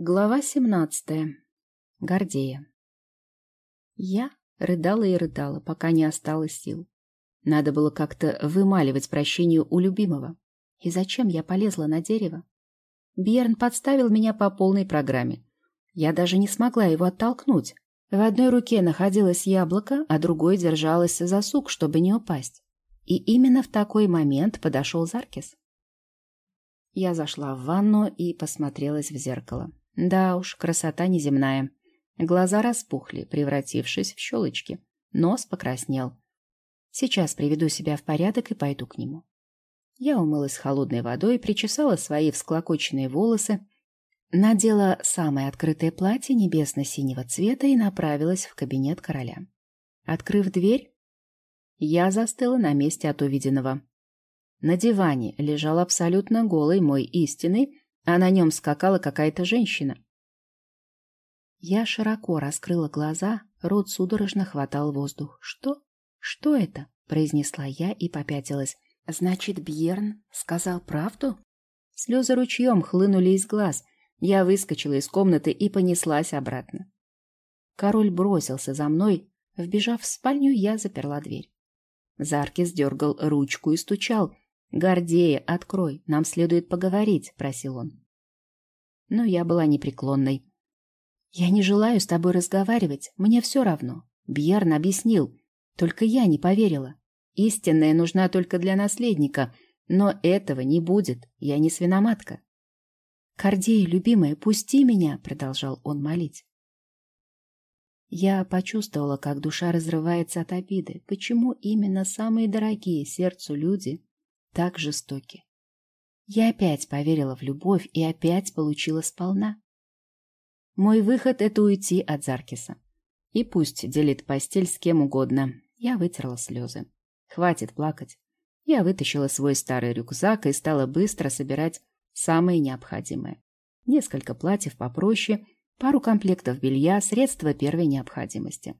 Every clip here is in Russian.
Глава семнадцатая. Гордея. Я рыдала и рыдала, пока не осталось сил. Надо было как-то вымаливать прощение у любимого. И зачем я полезла на дерево? Бьерн подставил меня по полной программе. Я даже не смогла его оттолкнуть. В одной руке находилось яблоко, а другой держалась за сук, чтобы не упасть. И именно в такой момент подошел Заркис. Я зашла в ванну и посмотрелась в зеркало. Да уж, красота неземная. Глаза распухли, превратившись в щелочки. Нос покраснел. Сейчас приведу себя в порядок и пойду к нему. Я умылась холодной водой, причесала свои всклокоченные волосы, надела самое открытое платье небесно-синего цвета и направилась в кабинет короля. Открыв дверь, я застыла на месте от увиденного. На диване лежал абсолютно голый мой истинный, а на нем скакала какая-то женщина. Я широко раскрыла глаза, рот судорожно хватал воздух. «Что? Что это?» — произнесла я и попятилась. «Значит, Бьерн сказал правду?» Слезы ручьем хлынули из глаз. Я выскочила из комнаты и понеслась обратно. Король бросился за мной. Вбежав в спальню, я заперла дверь. Заркис дергал ручку и стучал. «Гордея, открой, нам следует поговорить», — просил он. Но я была непреклонной. «Я не желаю с тобой разговаривать, мне все равно». Бьерн объяснил, только я не поверила. Истинная нужна только для наследника, но этого не будет, я не свиноматка. «Кордея, любимая, пусти меня», — продолжал он молить. Я почувствовала, как душа разрывается от обиды. Почему именно самые дорогие сердцу люди так жестоки. Я опять поверила в любовь и опять получила сполна. Мой выход — это уйти от Заркиса. И пусть делит постель с кем угодно. Я вытерла слезы. Хватит плакать. Я вытащила свой старый рюкзак и стала быстро собирать самое необходимое. Несколько платьев попроще, пару комплектов белья, средства первой необходимости.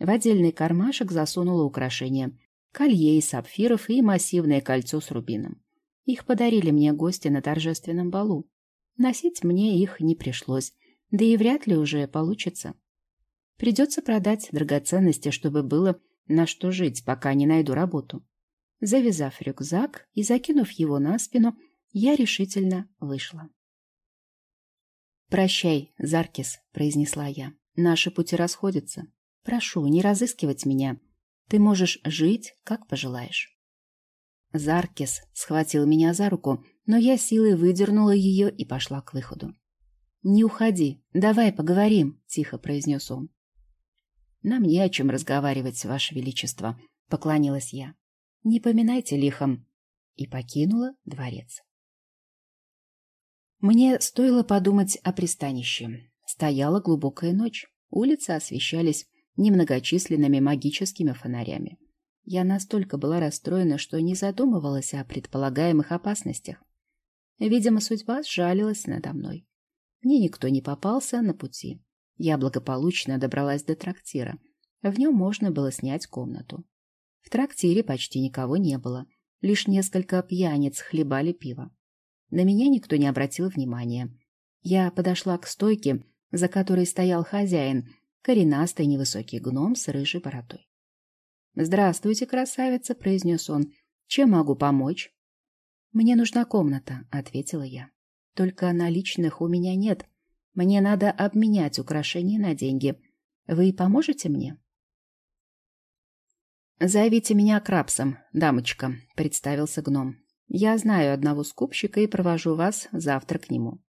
В отдельный кармашек засунула украшения колье из сапфиров и массивное кольцо с рубином. Их подарили мне гости на торжественном балу. Носить мне их не пришлось, да и вряд ли уже получится. Придется продать драгоценности, чтобы было на что жить, пока не найду работу. Завязав рюкзак и закинув его на спину, я решительно вышла. «Прощай, Заркис», — произнесла я. «Наши пути расходятся. Прошу, не разыскивать меня. Ты можешь жить, как пожелаешь. Заркис схватил меня за руку, но я силой выдернула ее и пошла к выходу. «Не уходи, давай поговорим», — тихо произнес он. «Нам не о чем разговаривать, Ваше Величество», — поклонилась я. «Не поминайте лихом», и покинула дворец. Мне стоило подумать о пристанище. Стояла глубокая ночь, улицы освещались немногочисленными магическими фонарями. Я настолько была расстроена, что не задумывалась о предполагаемых опасностях. Видимо, судьба сжалилась надо мной. Мне никто не попался на пути. Я благополучно добралась до трактира. В нем можно было снять комнату. В трактире почти никого не было. Лишь несколько пьяниц хлебали пиво. На меня никто не обратил внимания. Я подошла к стойке, за которой стоял хозяин, коренастый невысокий гном с рыжей бородой. «Здравствуйте, красавица», — произнес он. «Чем могу помочь?» «Мне нужна комната», — ответила я. «Только наличных у меня нет. Мне надо обменять украшения на деньги. Вы поможете мне?» «Зовите меня Крабсом, дамочка», — представился гном. «Я знаю одного скупщика и провожу вас завтра к нему».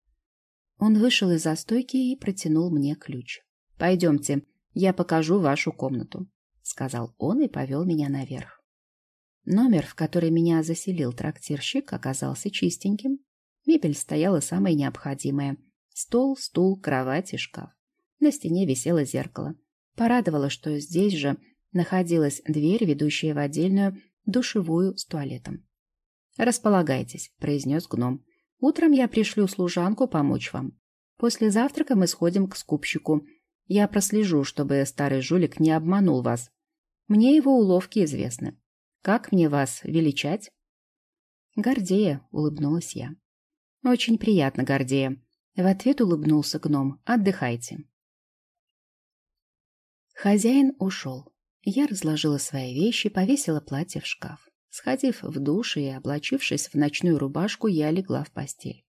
Он вышел из застойки и протянул мне ключ. «Пойдемте, я покажу вашу комнату», — сказал он и повел меня наверх. Номер, в который меня заселил трактирщик, оказался чистеньким. Мебель стояла самая необходимая. Стол, стул, кровать и шкаф. На стене висело зеркало. Порадовало, что здесь же находилась дверь, ведущая в отдельную душевую с туалетом. «Располагайтесь», — произнес гном. «Утром я пришлю служанку помочь вам. После завтрака мы сходим к скупщику. Я прослежу, чтобы старый жулик не обманул вас. Мне его уловки известны. Как мне вас величать? Гордея, улыбнулась я. Очень приятно, Гордея. В ответ улыбнулся гном. «Отдыхайте». Хозяин ушел. Я разложила свои вещи, повесила платье в шкаф. Сходив в душ и облачившись в ночную рубашку, я легла в постель.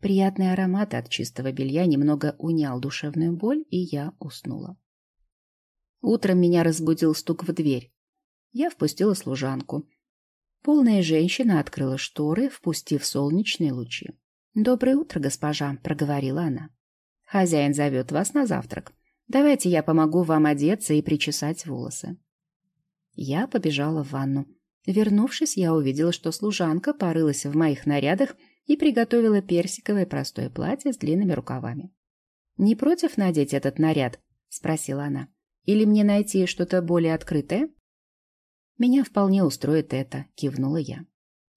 Приятный аромат от чистого белья немного унял душевную боль, и я уснула. Утром меня разбудил стук в дверь. Я впустила служанку. Полная женщина открыла шторы, впустив солнечные лучи. «Доброе утро, госпожа», — проговорила она. «Хозяин зовет вас на завтрак. Давайте я помогу вам одеться и причесать волосы». Я побежала в ванну. Вернувшись, я увидела, что служанка порылась в моих нарядах и приготовила персиковое простое платье с длинными рукавами. «Не против надеть этот наряд?» — спросила она. Или мне найти что-то более открытое? Меня вполне устроит это, кивнула я.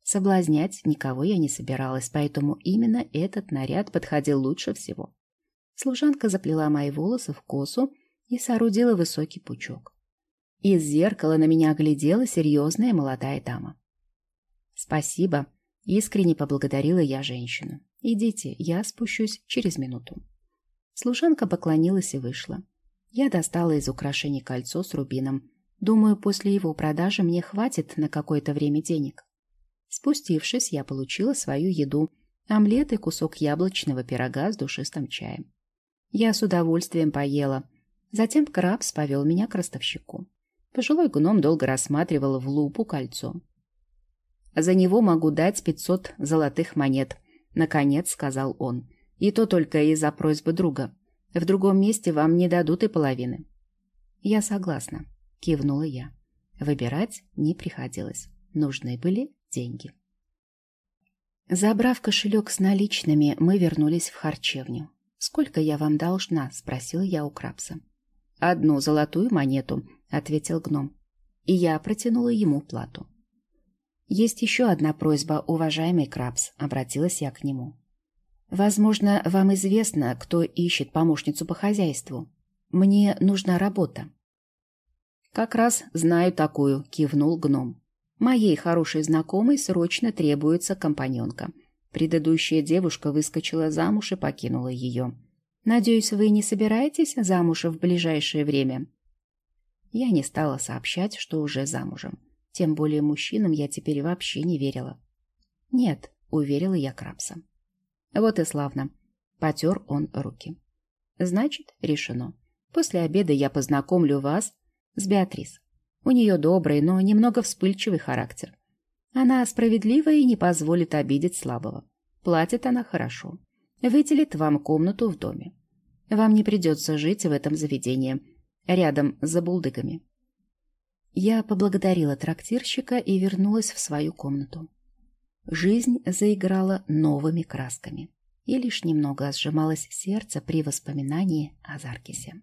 Соблазнять никого я не собиралась, поэтому именно этот наряд подходил лучше всего. Служанка заплела мои волосы в косу и соорудила высокий пучок. Из зеркала на меня глядела серьезная молодая дама. «Спасибо», — искренне поблагодарила я женщину. «Идите, я спущусь через минуту». Служанка поклонилась и вышла. Я достала из украшений кольцо с рубином. Думаю, после его продажи мне хватит на какое-то время денег. Спустившись, я получила свою еду. Омлет и кусок яблочного пирога с душистым чаем. Я с удовольствием поела. Затем Крабс повел меня к ростовщику. Пожилой гном долго рассматривал в лупу кольцо. «За него могу дать пятьсот золотых монет», — наконец сказал он. «И то только из-за просьбы друга. В другом месте вам не дадут и половины. Я согласна, кивнула я. Выбирать не приходилось. Нужны были деньги. Забрав кошелек с наличными, мы вернулись в харчевню. «Сколько я вам должна?» — спросила я у Крабса. «Одну золотую монету», — ответил гном. И я протянула ему плату. «Есть еще одна просьба, уважаемый Крабс», — обратилась я к нему. Возможно, вам известно, кто ищет помощницу по хозяйству. Мне нужна работа. Как раз знаю такую, кивнул гном. Моей хорошей знакомой срочно требуется компаньонка. Предыдущая девушка выскочила замуж и покинула ее. Надеюсь, вы не собираетесь замуж в ближайшее время? Я не стала сообщать, что уже замужем. Тем более мужчинам я теперь вообще не верила. Нет, уверила я Крабса. Вот и славно. Потер он руки. Значит, решено. После обеда я познакомлю вас с Беатрис. У нее добрый, но немного вспыльчивый характер. Она справедливая и не позволит обидеть слабого. Платит она хорошо. Выделит вам комнату в доме. Вам не придется жить в этом заведении, рядом с забулдыгами. Я поблагодарила трактирщика и вернулась в свою комнату. Жизнь заиграла новыми красками, и лишь немного сжималось сердце при воспоминании о Заркисе.